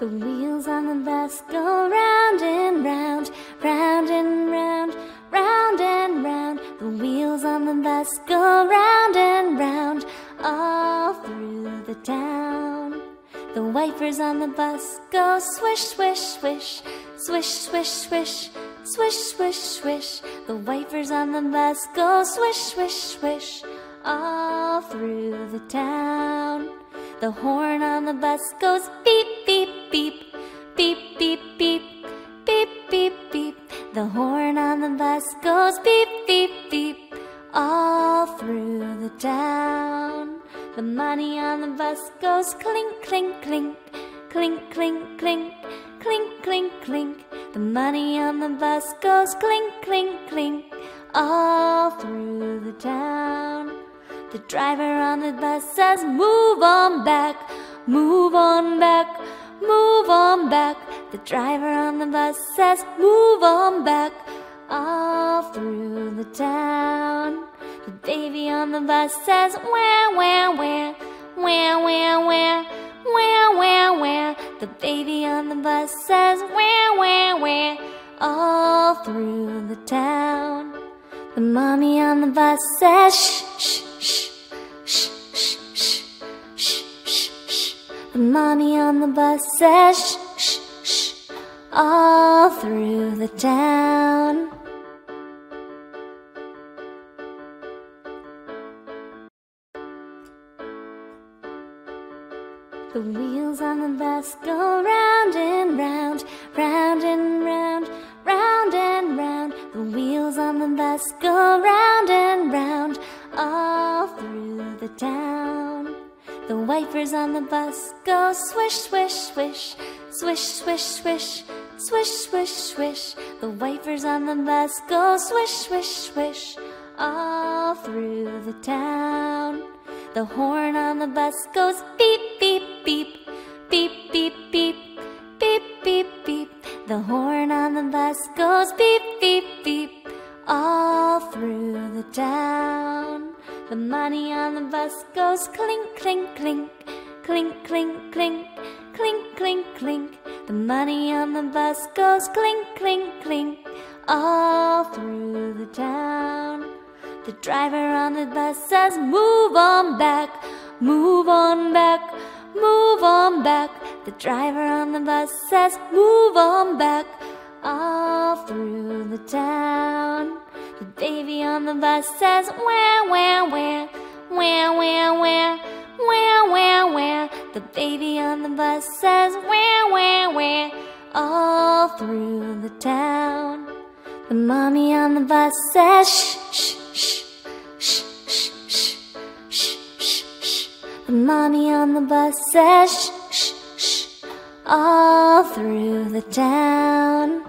The wheels on the bus go round and round, round and round, round and round. The wheels on the bus go round and round, all through the town. The wipers on the bus go swish, swish, swish, swish, swish, swish, swish, swish, swish. The wipers on the bus go swish, swish, swish, all through the town. The horn on the bus goes beep, beep, beep, beep, beep, beep, beep, beep. The horn on the bus goes beep, beep, beep, all through the town. The money on the bus goes clink, clink, clink, clink, clink, clink, clink, clink, clink. The money on the bus goes clink, clink, clink, all through the town. The driver on the bus says, Move on back, move on back, move on back. The driver on the bus says, Move on back, all through the town. The baby on the bus says, Where, where, where, where, where, where, where, where, where. The baby on the bus says, Where, where, where, all through the town. The mommy on the bus says, Shh, shh, mommy on the bus says, Shh, shh, shh, all through the town. The wheels on the bus go round and round, round and round, round and round. The wheels on the bus go round and round, all through the town. The wipers on the bus go swish, swish, swish, swish, swish, swish, swish, swish, swish. The wipers on the bus go swish, swish, swish, all through the town. The horn on the bus goes beep, beep, beep, beep, beep, beep, beep, beep, beep. The horn on the bus goes beep, beep, beep, all through the town. The money on the bus goes clink, clink, clink, clink, clink, clink, clink, clink, clink. The money on the bus goes clink, clink, clink, all through the town. The driver on the bus says, Move on back, move on back, move on back. The driver on the bus says, Move on back, all through the bus says, Where, where, where, where, where, where, where, where, where. The baby on the bus says, Where, where, where, all through the town. The mommy on the bus says, Shh, shh, shh, shh, shh, shh, shh, shh, shh. The mommy on the bus says, Shh, shh, shh, all through the town.